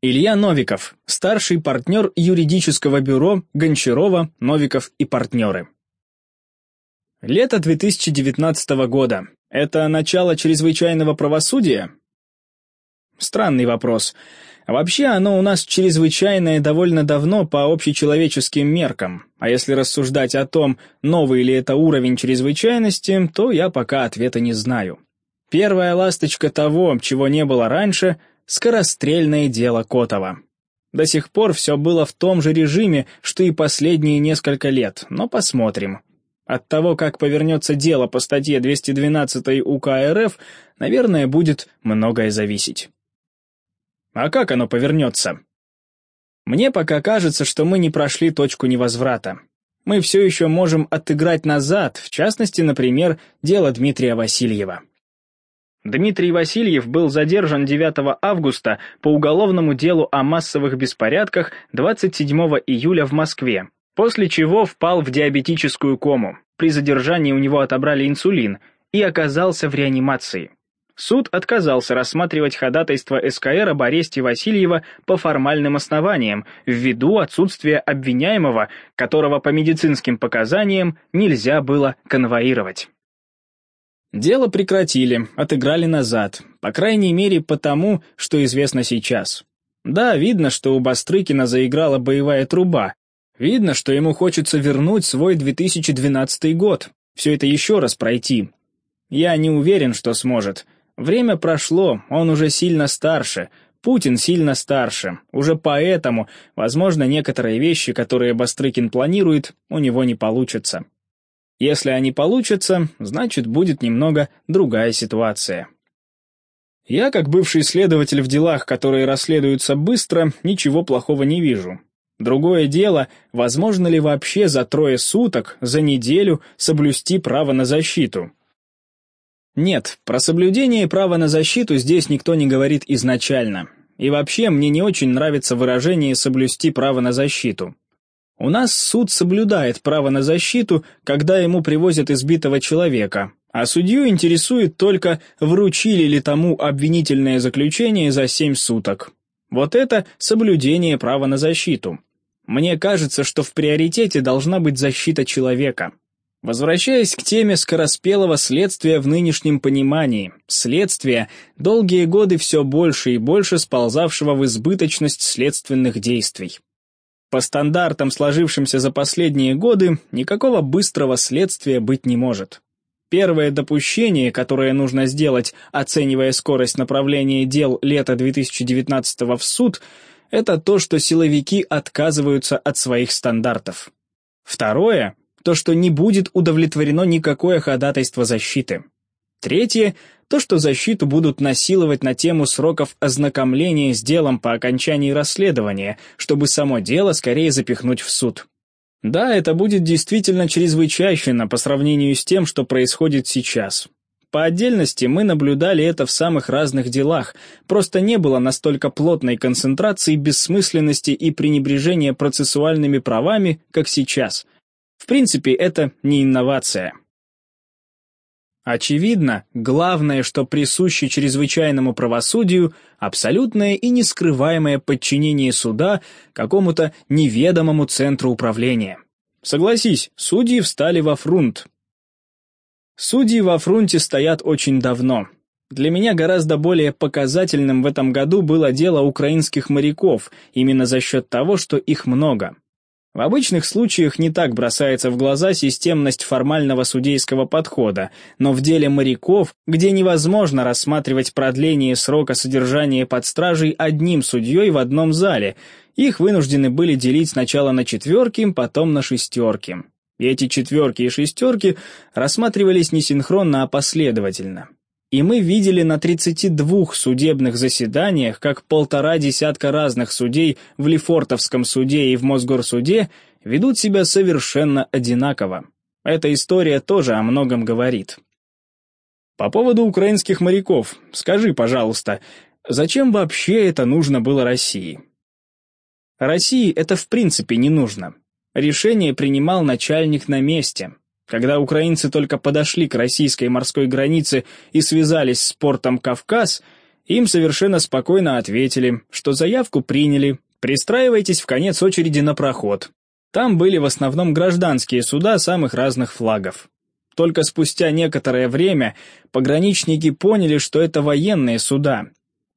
Илья Новиков, старший партнер юридического бюро Гончарова, Новиков и партнеры. Лето 2019 года. Это начало чрезвычайного правосудия? Странный вопрос. Вообще оно у нас чрезвычайное довольно давно по общечеловеческим меркам, а если рассуждать о том, новый ли это уровень чрезвычайности, то я пока ответа не знаю. Первая ласточка того, чего не было раньше, скорострельное дело Котова. До сих пор все было в том же режиме, что и последние несколько лет, но посмотрим. От того, как повернется дело по статье 212 УК РФ, наверное, будет многое зависеть. А как оно повернется? Мне пока кажется, что мы не прошли точку невозврата. Мы все еще можем отыграть назад, в частности, например, дело Дмитрия Васильева. Дмитрий Васильев был задержан 9 августа по уголовному делу о массовых беспорядках 27 июля в Москве, после чего впал в диабетическую кому. При задержании у него отобрали инсулин и оказался в реанимации. Суд отказался рассматривать ходатайство СКР об аресте Васильева по формальным основаниям, ввиду отсутствия обвиняемого, которого по медицинским показаниям нельзя было конвоировать. Дело прекратили, отыграли назад, по крайней мере потому, что известно сейчас. Да, видно, что у Бастрыкина заиграла боевая труба. Видно, что ему хочется вернуть свой 2012 год, все это еще раз пройти. Я не уверен, что сможет. Время прошло, он уже сильно старше, Путин сильно старше, уже поэтому, возможно, некоторые вещи, которые Бастрыкин планирует, у него не получатся. Если они получатся, значит, будет немного другая ситуация. Я, как бывший следователь в делах, которые расследуются быстро, ничего плохого не вижу. Другое дело, возможно ли вообще за трое суток, за неделю соблюсти право на защиту. Нет, про соблюдение права на защиту здесь никто не говорит изначально. И вообще, мне не очень нравится выражение «соблюсти право на защиту». У нас суд соблюдает право на защиту, когда ему привозят избитого человека, а судью интересует только, вручили ли тому обвинительное заключение за семь суток. Вот это соблюдение права на защиту. Мне кажется, что в приоритете должна быть защита человека. Возвращаясь к теме скороспелого следствия в нынешнем понимании, следствия, долгие годы все больше и больше сползавшего в избыточность следственных действий. По стандартам, сложившимся за последние годы, никакого быстрого следствия быть не может. Первое допущение, которое нужно сделать, оценивая скорость направления дел лета 2019 в суд, это то, что силовики отказываются от своих стандартов. Второе – то, что не будет удовлетворено никакое ходатайство защиты. Третье то, что защиту будут насиловать на тему сроков ознакомления с делом по окончании расследования, чтобы само дело скорее запихнуть в суд. Да, это будет действительно чрезвычайно по сравнению с тем, что происходит сейчас. По отдельности мы наблюдали это в самых разных делах, просто не было настолько плотной концентрации бессмысленности и пренебрежения процессуальными правами, как сейчас. В принципе, это не инновация. Очевидно, главное, что присуще чрезвычайному правосудию, абсолютное и нескрываемое подчинение суда какому-то неведомому центру управления. Согласись, судьи встали во фрунт. Судьи во фрунте стоят очень давно. Для меня гораздо более показательным в этом году было дело украинских моряков, именно за счет того, что их много. В обычных случаях не так бросается в глаза системность формального судейского подхода, но в деле моряков, где невозможно рассматривать продление срока содержания под стражей одним судьей в одном зале, их вынуждены были делить сначала на четверки, потом на шестерки. И эти четверки и шестерки рассматривались не синхронно, а последовательно. И мы видели на 32 судебных заседаниях, как полтора десятка разных судей в Лефортовском суде и в Мосгорсуде ведут себя совершенно одинаково. Эта история тоже о многом говорит. По поводу украинских моряков, скажи, пожалуйста, зачем вообще это нужно было России? России это в принципе не нужно. Решение принимал начальник на месте, когда украинцы только подошли к российской морской границе и связались с портом Кавказ, Им совершенно спокойно ответили, что заявку приняли, пристраивайтесь в конец очереди на проход. Там были в основном гражданские суда самых разных флагов. Только спустя некоторое время пограничники поняли, что это военные суда.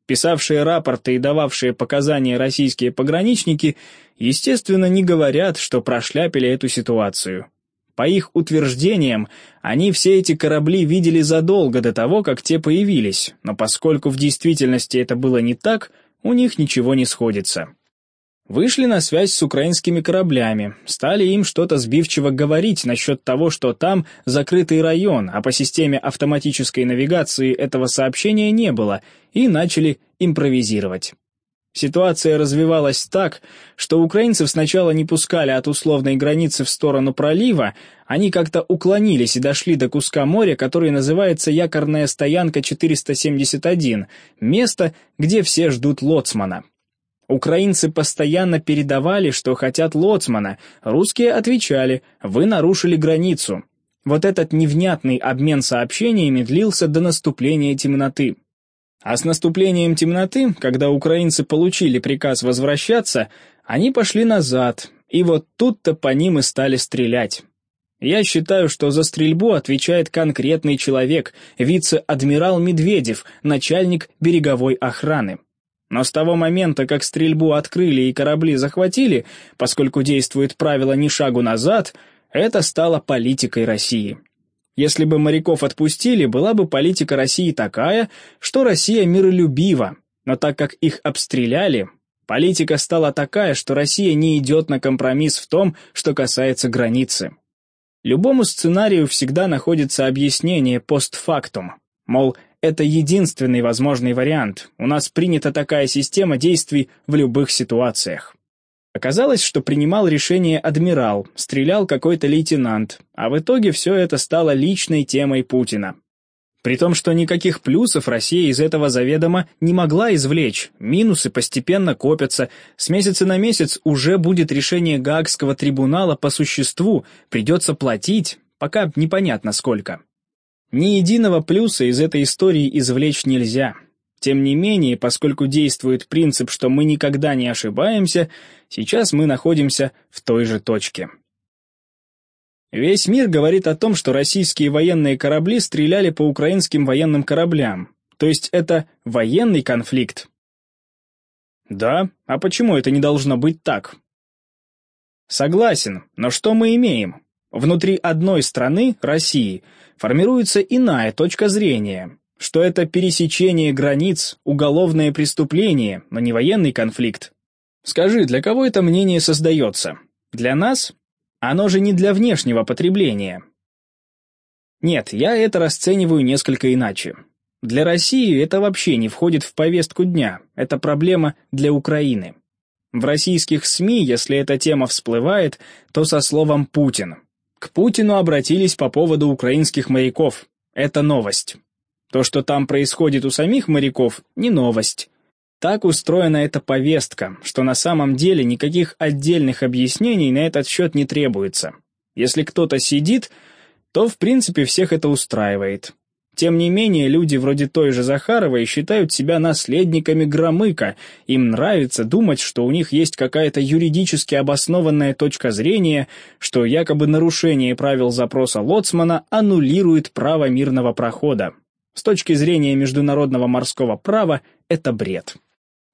Писавшие рапорты и дававшие показания российские пограничники, естественно, не говорят, что прошляпили эту ситуацию. По их утверждениям, они все эти корабли видели задолго до того, как те появились, но поскольку в действительности это было не так, у них ничего не сходится. Вышли на связь с украинскими кораблями, стали им что-то сбивчиво говорить насчет того, что там закрытый район, а по системе автоматической навигации этого сообщения не было, и начали импровизировать. Ситуация развивалась так, что украинцев сначала не пускали от условной границы в сторону пролива, они как-то уклонились и дошли до куска моря, который называется якорная стоянка 471, место, где все ждут лоцмана. Украинцы постоянно передавали, что хотят лоцмана, русские отвечали «вы нарушили границу». Вот этот невнятный обмен сообщениями длился до наступления темноты. А с наступлением темноты, когда украинцы получили приказ возвращаться, они пошли назад, и вот тут-то по ним и стали стрелять. Я считаю, что за стрельбу отвечает конкретный человек, вице-адмирал Медведев, начальник береговой охраны. Но с того момента, как стрельбу открыли и корабли захватили, поскольку действует правило «ни шагу назад», это стало политикой России. Если бы моряков отпустили, была бы политика России такая, что Россия миролюбива, но так как их обстреляли, политика стала такая, что Россия не идет на компромисс в том, что касается границы. Любому сценарию всегда находится объяснение постфактум, мол, это единственный возможный вариант, у нас принята такая система действий в любых ситуациях. Оказалось, что принимал решение адмирал, стрелял какой-то лейтенант, а в итоге все это стало личной темой Путина. При том, что никаких плюсов Россия из этого заведомо не могла извлечь, минусы постепенно копятся, с месяца на месяц уже будет решение Гаагского трибунала по существу, придется платить, пока непонятно сколько. Ни единого плюса из этой истории извлечь нельзя, тем не менее, поскольку действует принцип, что мы никогда не ошибаемся, сейчас мы находимся в той же точке. Весь мир говорит о том, что российские военные корабли стреляли по украинским военным кораблям. То есть это военный конфликт. Да, а почему это не должно быть так? Согласен, но что мы имеем? Внутри одной страны, России, формируется иная точка зрения, что это пересечение границ, уголовное преступление, но не военный конфликт. Скажи, для кого это мнение создается? Для нас? Оно же не для внешнего потребления. Нет, я это расцениваю несколько иначе. Для России это вообще не входит в повестку дня, это проблема для Украины. В российских СМИ, если эта тема всплывает, то со словом «Путин». К Путину обратились по поводу украинских моряков. Это новость. То, что там происходит у самих моряков, не новость. Так устроена эта повестка, что на самом деле никаких отдельных объяснений на этот счет не требуется. Если кто-то сидит, то в принципе всех это устраивает. Тем не менее, люди вроде той же Захаровой считают себя наследниками Громыка, им нравится думать, что у них есть какая-то юридически обоснованная точка зрения, что якобы нарушение правил запроса Лоцмана аннулирует право мирного прохода. С точки зрения международного морского права это бред.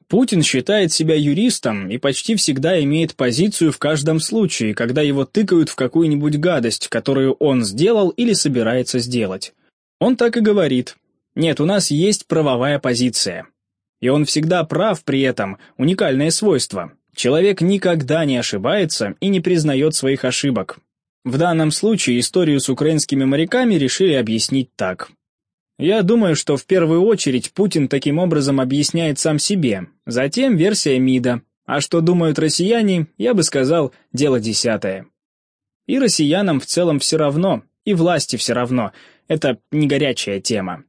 Путин считает себя юристом и почти всегда имеет позицию в каждом случае, когда его тыкают в какую-нибудь гадость, которую он сделал или собирается сделать. Он так и говорит. Нет, у нас есть правовая позиция. И он всегда прав при этом, уникальное свойство. Человек никогда не ошибается и не признает своих ошибок. В данном случае историю с украинскими моряками решили объяснить так. Я думаю, что в первую очередь Путин таким образом объясняет сам себе, затем версия МИДа, а что думают россияне, я бы сказал, дело десятое. И россиянам в целом все равно, и власти все равно, это не горячая тема.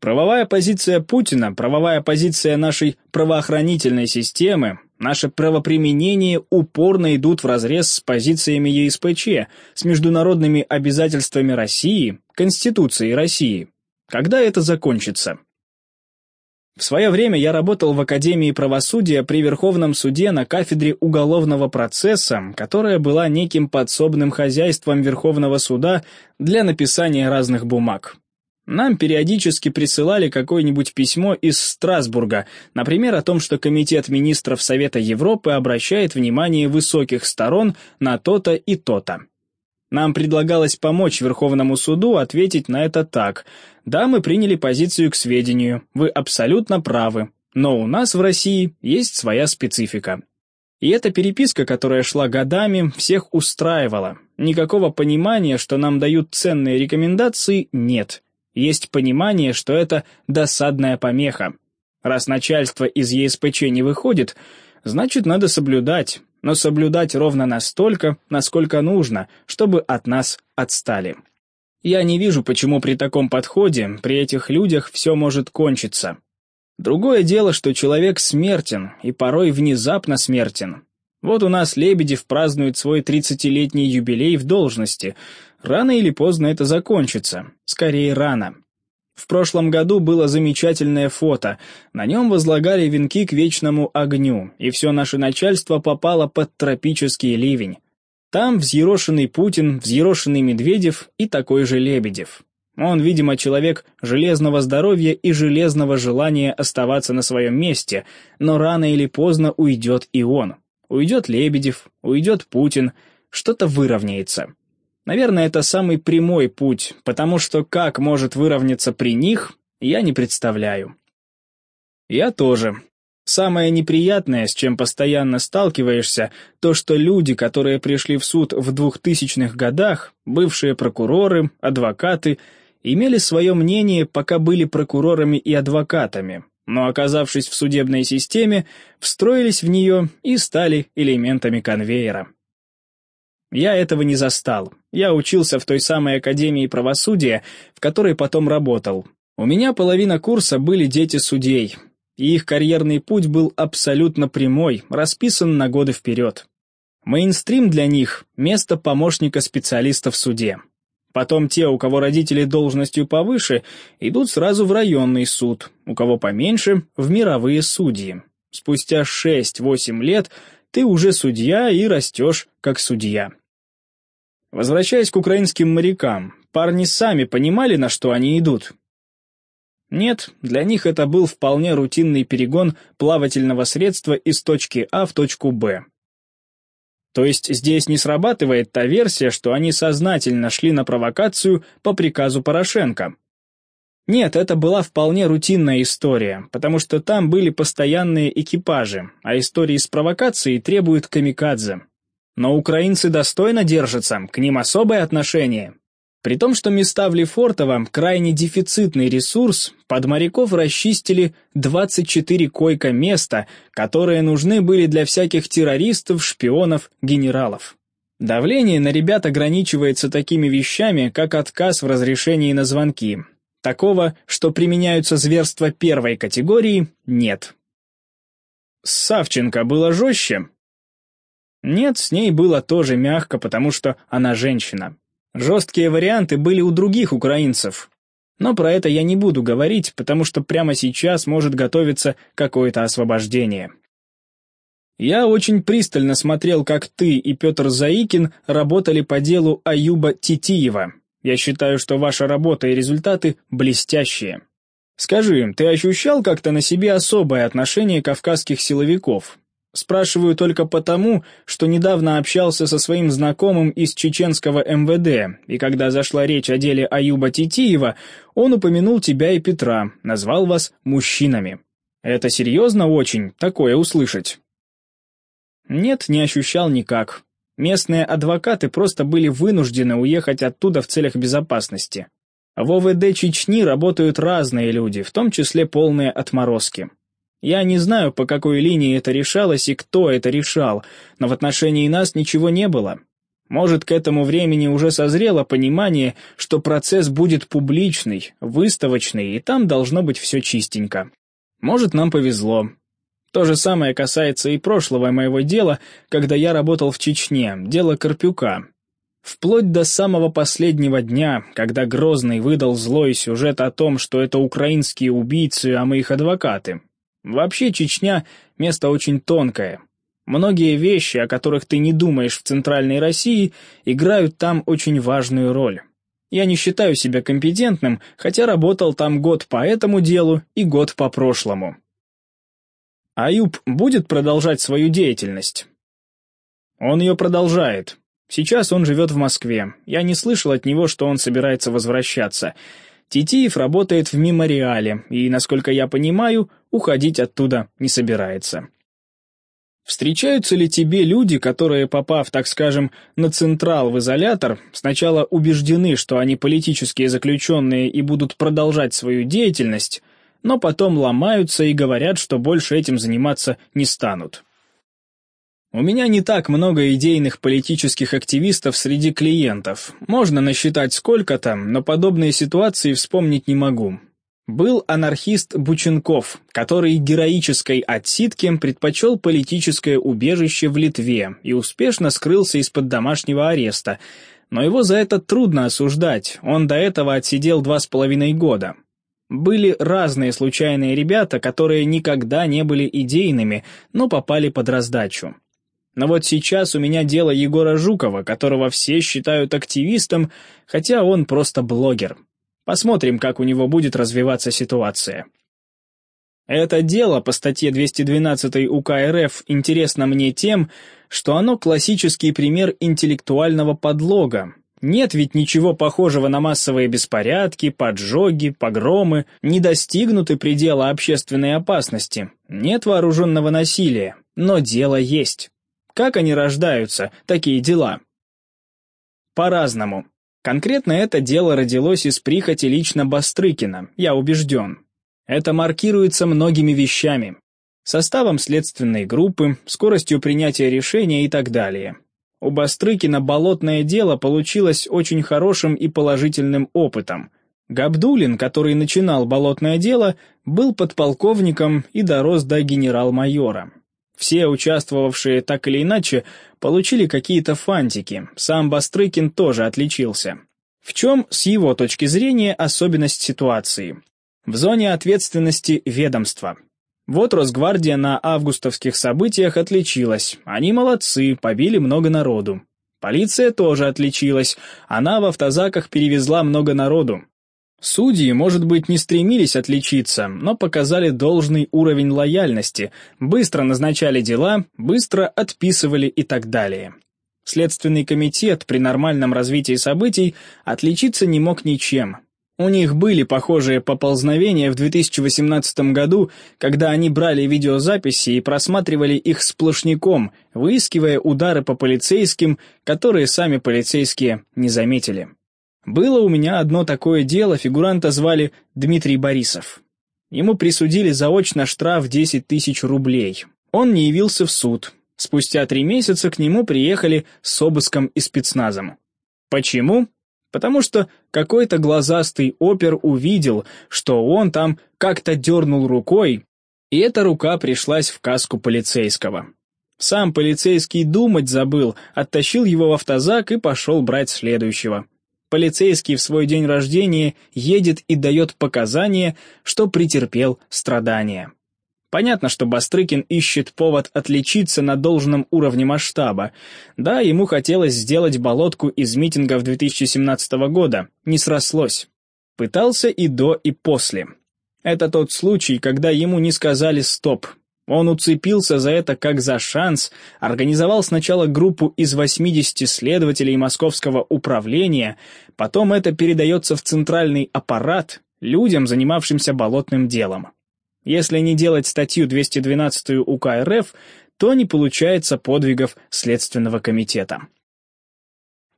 Правовая позиция Путина, правовая позиция нашей правоохранительной системы, наше правоприменение упорно идут вразрез с позициями ЕСПЧ, с международными обязательствами России, Конституцией России. Когда это закончится? В свое время я работал в Академии правосудия при Верховном суде на кафедре уголовного процесса, которая была неким подсобным хозяйством Верховного суда для написания разных бумаг. Нам периодически присылали какое-нибудь письмо из Страсбурга, например, о том, что Комитет министров Совета Европы обращает внимание высоких сторон на то-то и то-то. Нам предлагалось помочь Верховному суду ответить на это так. Да, мы приняли позицию к сведению, вы абсолютно правы, но у нас в России есть своя специфика. И эта переписка, которая шла годами, всех устраивала. Никакого понимания, что нам дают ценные рекомендации, нет. Есть понимание, что это досадная помеха. Раз начальство из ЕСПЧ не выходит, значит, надо соблюдать, но соблюдать ровно настолько, насколько нужно, чтобы от нас отстали. Я не вижу, почему при таком подходе, при этих людях все может кончиться. Другое дело, что человек смертен, и порой внезапно смертен. Вот у нас Лебедев празднует свой 30-летний юбилей в должности — Рано или поздно это закончится. Скорее, рано. В прошлом году было замечательное фото. На нем возлагали венки к вечному огню, и все наше начальство попало под тропический ливень. Там взъерошенный Путин, взъерошенный Медведев и такой же Лебедев. Он, видимо, человек железного здоровья и железного желания оставаться на своем месте, но рано или поздно уйдет и он. Уйдет Лебедев, уйдет Путин, что-то выровняется. Наверное, это самый прямой путь, потому что как может выровняться при них, я не представляю. Я тоже. Самое неприятное, с чем постоянно сталкиваешься, то, что люди, которые пришли в суд в 2000-х годах, бывшие прокуроры, адвокаты, имели свое мнение, пока были прокурорами и адвокатами, но, оказавшись в судебной системе, встроились в нее и стали элементами конвейера. Я этого не застал. Я учился в той самой Академии правосудия, в которой потом работал. У меня половина курса были дети судей, и их карьерный путь был абсолютно прямой, расписан на годы вперед. Мейнстрим для них – место помощника специалиста в суде. Потом те, у кого родители должностью повыше, идут сразу в районный суд, у кого поменьше – в мировые судьи. Спустя 6-8 лет ты уже судья и растешь как судья. Возвращаясь к украинским морякам, парни сами понимали, на что они идут. Нет, для них это был вполне рутинный перегон плавательного средства из точки А в точку Б. То есть здесь не срабатывает та версия, что они сознательно шли на провокацию по приказу Порошенко. Нет, это была вполне рутинная история, потому что там были постоянные экипажи, а истории с провокацией требуют камикадзе. Но украинцы достойно держатся, к ним особое отношение. При том, что места в Лефортово – крайне дефицитный ресурс, под моряков расчистили 24 койко-места, которые нужны были для всяких террористов, шпионов, генералов. Давление на ребят ограничивается такими вещами, как отказ в разрешении на звонки, Такого, что применяются зверства первой категории, нет. С Савченко было жестче? Нет, с ней было тоже мягко, потому что она женщина. Жесткие варианты были у других украинцев. Но про это я не буду говорить, потому что прямо сейчас может готовиться какое-то освобождение. Я очень пристально смотрел, как ты и Петр Заикин работали по делу Аюба Титиева, я считаю, что ваша работа и результаты блестящие. Скажи, ты ощущал как-то на себе особое отношение кавказских силовиков? Спрашиваю только потому, что недавно общался со своим знакомым из чеченского МВД, и когда зашла речь о деле Аюба Титиева, он упомянул тебя и Петра, назвал вас мужчинами. Это серьезно очень, такое услышать? Нет, не ощущал никак. Местные адвокаты просто были вынуждены уехать оттуда в целях безопасности. В ОВД Чечни работают разные люди, в том числе полные отморозки. Я не знаю, по какой линии это решалось и кто это решал, но в отношении нас ничего не было. Может, к этому времени уже созрело понимание, что процесс будет публичный, выставочный, и там должно быть все чистенько. Может, нам повезло. То же самое касается и прошлого моего дела, когда я работал в Чечне, дело Карпюка. Вплоть до самого последнего дня, когда Грозный выдал злой сюжет о том, что это украинские убийцы, а мы их адвокаты. Вообще Чечня — место очень тонкое. Многие вещи, о которых ты не думаешь в Центральной России, играют там очень важную роль. Я не считаю себя компетентным, хотя работал там год по этому делу и год по прошлому. Аюб будет продолжать свою деятельность? Он ее продолжает. Сейчас он живет в Москве. Я не слышал от него, что он собирается возвращаться. Титиев работает в мемориале, и, насколько я понимаю, уходить оттуда не собирается. Встречаются ли тебе люди, которые, попав, так скажем, на Централ в изолятор, сначала убеждены, что они политические заключенные и будут продолжать свою деятельность, но потом ломаются и говорят, что больше этим заниматься не станут? У меня не так много идейных политических активистов среди клиентов. Можно насчитать сколько-то, но подобные ситуации вспомнить не могу. Был анархист Бученков, который героической отсидке предпочел политическое убежище в Литве и успешно скрылся из-под домашнего ареста. Но его за это трудно осуждать, он до этого отсидел два с половиной года. Были разные случайные ребята, которые никогда не были идейными, но попали под раздачу. Но вот сейчас у меня дело Егора Жукова, которого все считают активистом, хотя он просто блогер. Посмотрим, как у него будет развиваться ситуация. Это дело по статье 212 УК РФ интересно мне тем, что оно классический пример интеллектуального подлога. Нет ведь ничего похожего на массовые беспорядки, поджоги, погромы, не достигнуты предела общественной опасности, нет вооруженного насилия, но дело есть. Как они рождаются, такие дела? По-разному. Конкретно это дело родилось из прихоти лично Бастрыкина, я убежден. Это маркируется многими вещами. Составом следственной группы, скоростью принятия решения и так далее. У Бастрыкина болотное дело получилось очень хорошим и положительным опытом. Габдулин, который начинал болотное дело, был подполковником и дорос до генерал-майора. Все участвовавшие так или иначе получили какие-то фантики, сам Бастрыкин тоже отличился. В чем, с его точки зрения, особенность ситуации? В зоне ответственности ведомства. Вот Росгвардия на августовских событиях отличилась, они молодцы, побили много народу. Полиция тоже отличилась, она в автозаках перевезла много народу. Судьи, может быть, не стремились отличиться, но показали должный уровень лояльности, быстро назначали дела, быстро отписывали и так далее. Следственный комитет при нормальном развитии событий отличиться не мог ничем. У них были похожие поползновения в 2018 году, когда они брали видеозаписи и просматривали их сплошняком, выискивая удары по полицейским, которые сами полицейские не заметили. Было у меня одно такое дело, фигуранта звали Дмитрий Борисов. Ему присудили заочно штраф 10 тысяч рублей. Он не явился в суд. Спустя три месяца к нему приехали с обыском и спецназом. Почему? Потому что какой-то глазастый опер увидел, что он там как-то дернул рукой, и эта рука пришлась в каску полицейского. Сам полицейский думать забыл, оттащил его в автозак и пошел брать следующего. Полицейский в свой день рождения едет и дает показания, что претерпел страдания. Понятно, что Бастрыкин ищет повод отличиться на должном уровне масштаба. Да, ему хотелось сделать болотку из митингов 2017 года, не срослось. Пытался и до, и после. Это тот случай, когда ему не сказали «стоп», он уцепился за это как за шанс, организовал сначала группу из 80 следователей московского управления, потом это передается в центральный аппарат, людям, занимавшимся болотным делом. Если не делать статью 212 УК РФ, то не получается подвигов Следственного комитета.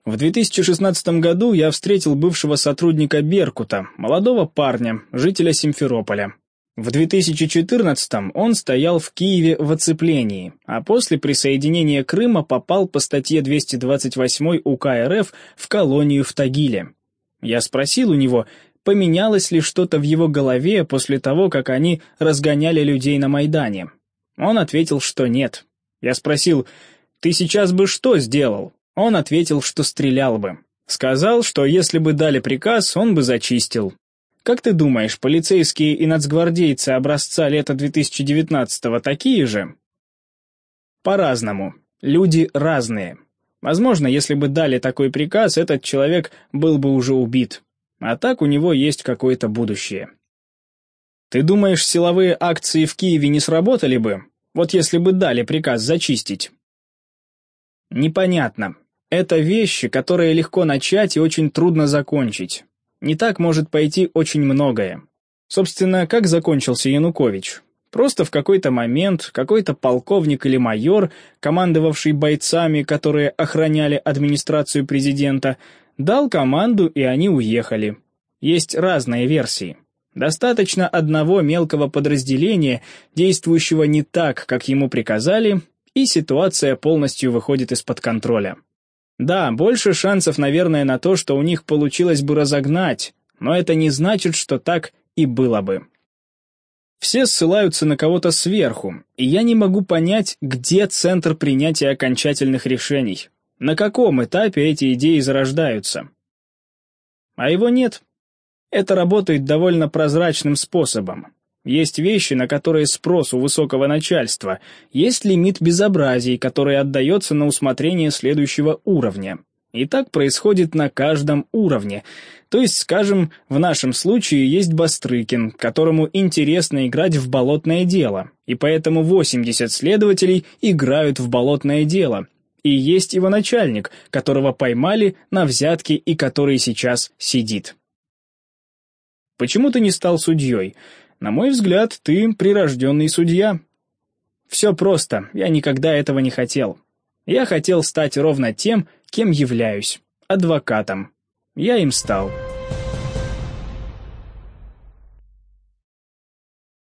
В 2016 году я встретил бывшего сотрудника Беркута, молодого парня, жителя Симферополя. В 2014-м он стоял в Киеве в оцеплении, а после присоединения Крыма попал по статье 228 УК РФ в колонию в Тагиле. Я спросил у него, поменялось ли что-то в его голове после того, как они разгоняли людей на Майдане. Он ответил, что нет. Я спросил, «Ты сейчас бы что сделал?» Он ответил, что стрелял бы. Сказал, что если бы дали приказ, он бы зачистил. Как ты думаешь, полицейские и нацгвардейцы образца лета 2019-го такие же? По-разному. Люди разные. Возможно, если бы дали такой приказ, этот человек был бы уже убит. А так у него есть какое-то будущее. Ты думаешь, силовые акции в Киеве не сработали бы? Вот если бы дали приказ зачистить. Непонятно. Это вещи, которые легко начать и очень трудно закончить. Не так может пойти очень многое. Собственно, как закончился Янукович? Просто в какой-то момент какой-то полковник или майор, командовавший бойцами, которые охраняли администрацию президента, дал команду, и они уехали. Есть разные версии. Достаточно одного мелкого подразделения, действующего не так, как ему приказали, и ситуация полностью выходит из-под контроля. Да, больше шансов, наверное, на то, что у них получилось бы разогнать, но это не значит, что так и было бы. Все ссылаются на кого-то сверху, и я не могу понять, где центр принятия окончательных решений, на каком этапе эти идеи зарождаются. А его нет. Это работает довольно прозрачным способом. Есть вещи, на которые спрос у высокого начальства, есть лимит безобразий, который отдается на усмотрение следующего уровня. И так происходит на каждом уровне. То есть, скажем, в нашем случае есть Бастрыкин, которому интересно играть в болотное дело, и поэтому 80 следователей играют в болотное дело. И есть его начальник, которого поймали на взятке и который сейчас сидит. Почему ты не стал судьей? На мой взгляд, ты прирожденный судья. Все просто, я никогда этого не хотел. Я хотел стать ровно тем, кем являюсь, адвокатом. Я им стал.